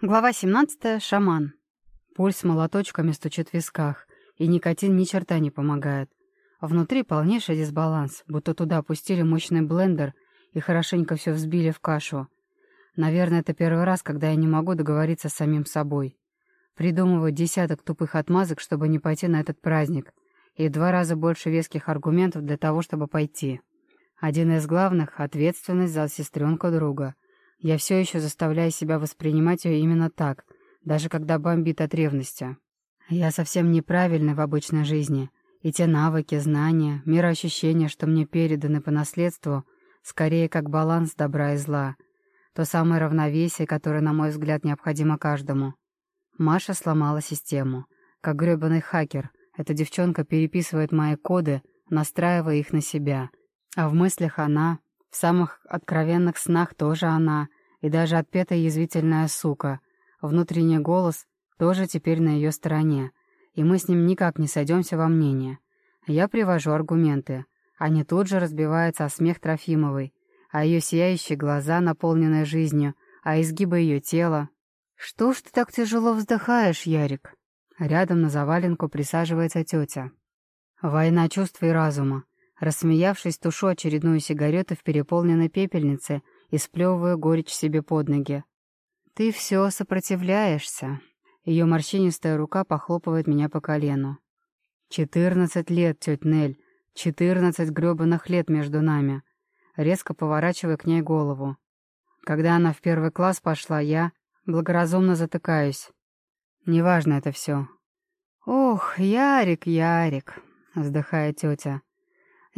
Глава 17. Шаман. Пульс молоточками стучит в висках, и никотин ни черта не помогает. Внутри полнейший дисбаланс, будто туда опустили мощный блендер и хорошенько все взбили в кашу. Наверное, это первый раз, когда я не могу договориться с самим собой. Придумываю десяток тупых отмазок, чтобы не пойти на этот праздник, и два раза больше веских аргументов для того, чтобы пойти. Один из главных — ответственность за сестренку друга — я все еще заставляю себя воспринимать ее именно так, даже когда бомбит от ревности. Я совсем неправильный в обычной жизни, и те навыки, знания, мироощущения, что мне переданы по наследству, скорее как баланс добра и зла. То самое равновесие, которое, на мой взгляд, необходимо каждому. Маша сломала систему. Как гребаный хакер, эта девчонка переписывает мои коды, настраивая их на себя. А в мыслях она, самых откровенных снах тоже она, и даже отпетая язвительная сука. Внутренний голос тоже теперь на ее стороне, и мы с ним никак не сойдемся во мнении. Я привожу аргументы. Они тут же разбиваются о смех Трофимовой, а ее сияющие глаза, наполненные жизнью, а изгибы ее тела. «Что ж ты так тяжело вздыхаешь, Ярик?» Рядом на заваленку присаживается тетя. «Война чувств и разума. Рассмеявшись, тушу очередную сигарету в переполненной пепельнице и сплевываю горечь себе под ноги. «Ты все сопротивляешься». Ее морщинистая рука похлопывает меня по колену. «Четырнадцать лет, тетя Нель, четырнадцать гребаных лет между нами». Резко поворачиваю к ней голову. Когда она в первый класс пошла, я благоразумно затыкаюсь. Неважно это все. «Ох, Ярик, Ярик», — вздыхает тетя.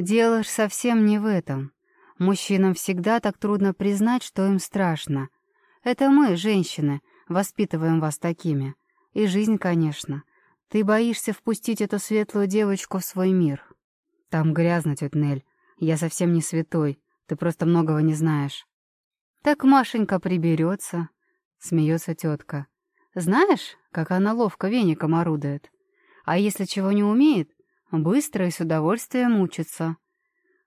Дело ж совсем не в этом. Мужчинам всегда так трудно признать, что им страшно. Это мы, женщины, воспитываем вас такими. И жизнь, конечно. Ты боишься впустить эту светлую девочку в свой мир. Там грязно, тетя Нель. Я совсем не святой. Ты просто многого не знаешь. Так Машенька приберется, смеется тетка. Знаешь, как она ловко веником орудует? А если чего не умеет, Быстро и с удовольствием учится.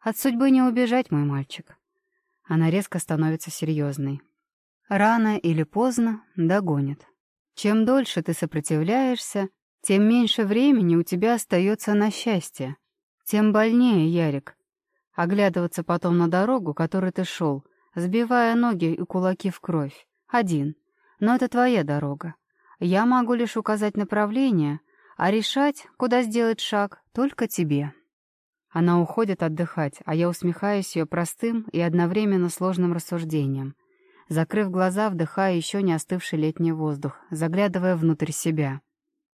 От судьбы не убежать, мой мальчик. Она резко становится серьезной. Рано или поздно догонит. Чем дольше ты сопротивляешься, тем меньше времени у тебя остается на счастье. Тем больнее, Ярик. Оглядываться потом на дорогу, которой ты шел, сбивая ноги и кулаки в кровь. Один. Но это твоя дорога. Я могу лишь указать направление — а решать, куда сделать шаг, только тебе. Она уходит отдыхать, а я усмехаюсь ее простым и одновременно сложным рассуждением. Закрыв глаза, вдыхая еще не остывший летний воздух, заглядывая внутрь себя.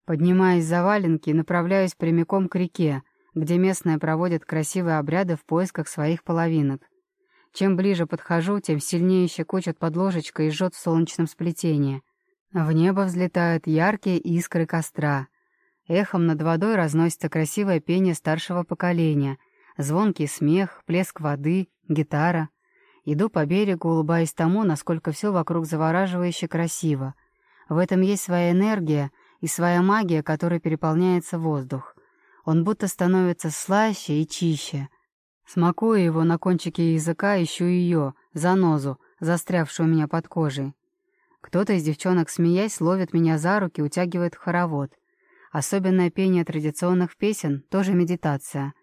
Поднимаясь за валенки, направляюсь прямиком к реке, где местные проводят красивые обряды в поисках своих половинок. Чем ближе подхожу, тем сильнее щекочет под ложечкой и жжет в солнечном сплетении. В небо взлетают яркие искры костра — Эхом над водой разносится красивое пение старшего поколения, звонкий смех, плеск воды, гитара. Иду по берегу, улыбаясь тому, насколько все вокруг завораживающе красиво. В этом есть своя энергия и своя магия, которой переполняется воздух. Он будто становится слаще и чище. Смакую его на кончике языка, ищу ее, занозу, застрявшую у меня под кожей. Кто-то из девчонок, смеясь, ловит меня за руки, утягивает в хоровод — Особенное пение традиционных песен — тоже медитация.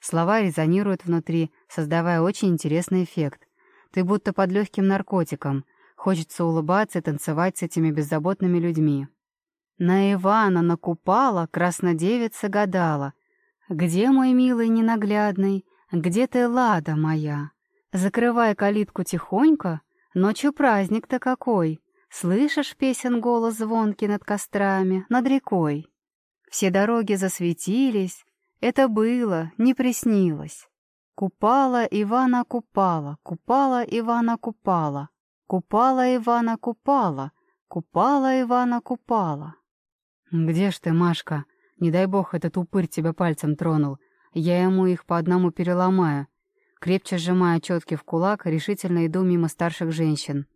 Слова резонируют внутри, создавая очень интересный эффект. Ты будто под легким наркотиком. Хочется улыбаться и танцевать с этими беззаботными людьми. На Ивана накупала, краснодевица гадала. «Где мой милый ненаглядный? Где ты, лада моя? Закрывай калитку тихонько, ночью праздник-то какой! Слышишь песен голос звонкий над кострами, над рекой?» Все дороги засветились, это было, не приснилось. Купала Ивана купала, купала Ивана купала, купала Ивана купала, купала Ивана купала. «Где ж ты, Машка? Не дай бог этот упырь тебя пальцем тронул. Я ему их по одному переломаю». Крепче сжимая четки в кулак, решительно иду мимо старших женщин.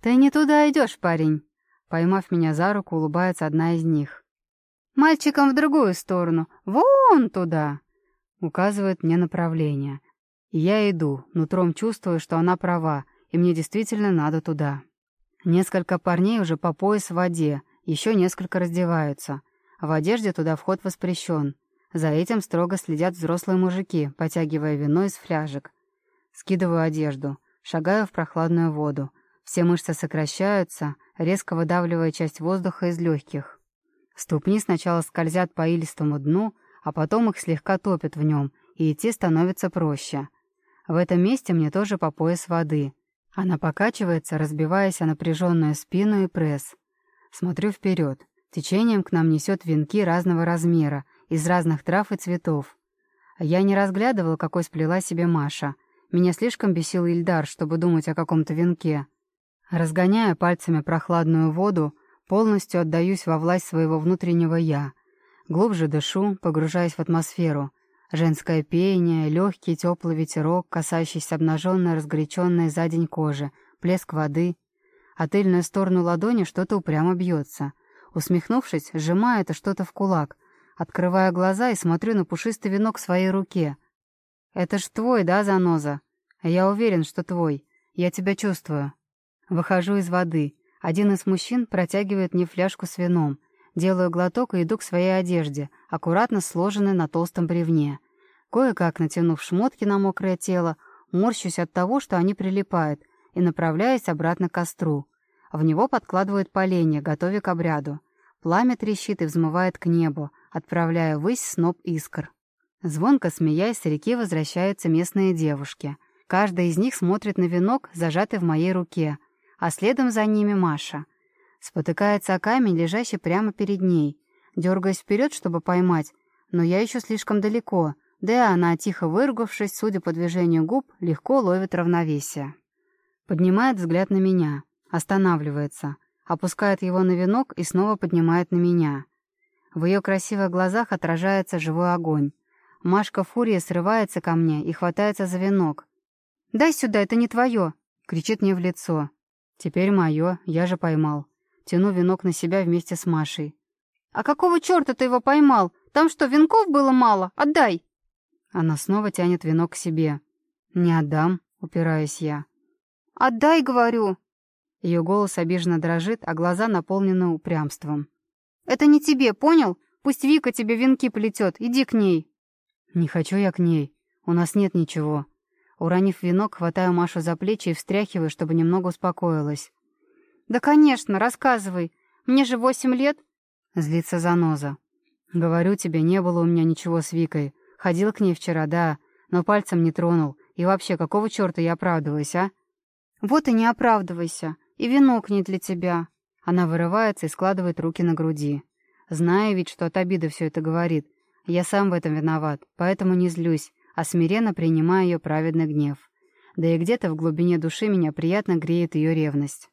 «Ты не туда идешь, парень!» Поймав меня за руку, улыбается одна из них. Мальчикам в другую сторону. Вон туда!» Указывает мне направление. я иду, нутром чувствую, что она права, и мне действительно надо туда. Несколько парней уже по пояс в воде, еще несколько раздеваются. В одежде туда вход воспрещен. За этим строго следят взрослые мужики, потягивая вино из фляжек. Скидываю одежду, шагаю в прохладную воду. Все мышцы сокращаются, резко выдавливая часть воздуха из легких. Ступни сначала скользят по илистому дну, а потом их слегка топят в нем, и идти становится проще. В этом месте мне тоже по пояс воды. Она покачивается, разбиваясь о напряженную спину и пресс. Смотрю вперед. Течением к нам несет венки разного размера, из разных трав и цветов. Я не разглядывала, какой сплела себе Маша. Меня слишком бесил Ильдар, чтобы думать о каком-то венке. Разгоняя пальцами прохладную воду, полностью отдаюсь во власть своего внутреннего «я». Глубже дышу, погружаясь в атмосферу. Женское пение, легкий теплый ветерок, касающийся обнаженной, разгоряченной за день кожи, плеск воды. А тыльную сторону ладони что-то упрямо бьется. Усмехнувшись, сжимаю это что-то в кулак, открывая глаза и смотрю на пушистый венок в своей руке. «Это ж твой, да, заноза? Я уверен, что твой. Я тебя чувствую». Выхожу из воды. Один из мужчин протягивает мне фляжку с вином. Делаю глоток и иду к своей одежде, аккуратно сложенной на толстом бревне. Кое-как натянув шмотки на мокрое тело, морщусь от того, что они прилипают, и направляюсь обратно к костру. В него подкладывают поленья, готовя к обряду. Пламя трещит и взмывает к небу, отправляя ввысь сноп искр. Звонко смеясь, с реки возвращаются местные девушки. Каждая из них смотрит на венок, зажатый в моей руке, а следом за ними Маша. Спотыкается о камень, лежащий прямо перед ней. Дергаясь вперед, чтобы поймать, но я еще слишком далеко, да и она, тихо выругавшись, судя по движению губ, легко ловит равновесие. Поднимает взгляд на меня. Останавливается, опускает его на венок и снова поднимает на меня. В ее красивых глазах отражается живой огонь. Машка Фурия срывается ко мне и хватается за венок. «Дай сюда, это не твое!» — кричит мне в лицо. «Теперь мое, я же поймал». Тяну венок на себя вместе с Машей. «А какого черта ты его поймал? Там что, венков было мало? Отдай!» Она снова тянет венок к себе. «Не отдам», — упираюсь я. «Отдай, говорю!» Ее голос обиженно дрожит, а глаза наполнены упрямством. «Это не тебе, понял? Пусть Вика тебе венки плетет, иди к ней!» «Не хочу я к ней. У нас нет ничего». Уронив венок, хватаю Машу за плечи и встряхиваю, чтобы немного успокоилась. «Да, конечно, рассказывай. Мне же восемь лет». Злится заноза. «Говорю тебе, не было у меня ничего с Викой. Ходил к ней вчера, да, но пальцем не тронул. И вообще, какого черта я оправдываюсь, а?» «Вот и не оправдывайся. И венок не для тебя». Она вырывается и складывает руки на груди. Зная ведь, что от обиды все это говорит. Я сам в этом виноват, поэтому не злюсь, а смиренно принимаю ее праведный гнев. Да и где-то в глубине души меня приятно греет ее ревность.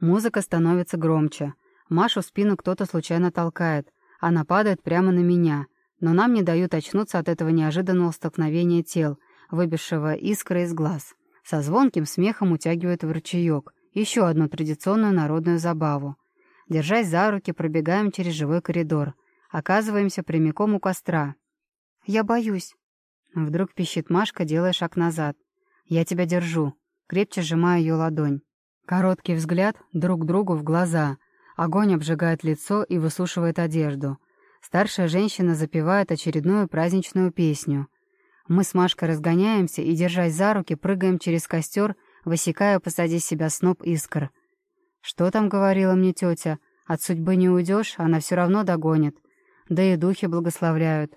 Музыка становится громче. Машу в спину кто-то случайно толкает. Она падает прямо на меня. Но нам не дают очнуться от этого неожиданного столкновения тел, выбившего искры из глаз. Со звонким смехом утягивают в ручеек. Еще одну традиционную народную забаву. Держась за руки, пробегаем через живой коридор. Оказываемся прямиком у костра. «Я боюсь». Вдруг пищит Машка, делая шаг назад. «Я тебя держу». Крепче сжимаю ее ладонь. Короткий взгляд друг другу в глаза. Огонь обжигает лицо и высушивает одежду. Старшая женщина запевает очередную праздничную песню. Мы с Машкой разгоняемся и, держась за руки, прыгаем через костер высекая посади себя сноп искр. Что там говорила мне тетя? От судьбы не уйдешь, она все равно догонит. Да и духи благословляют.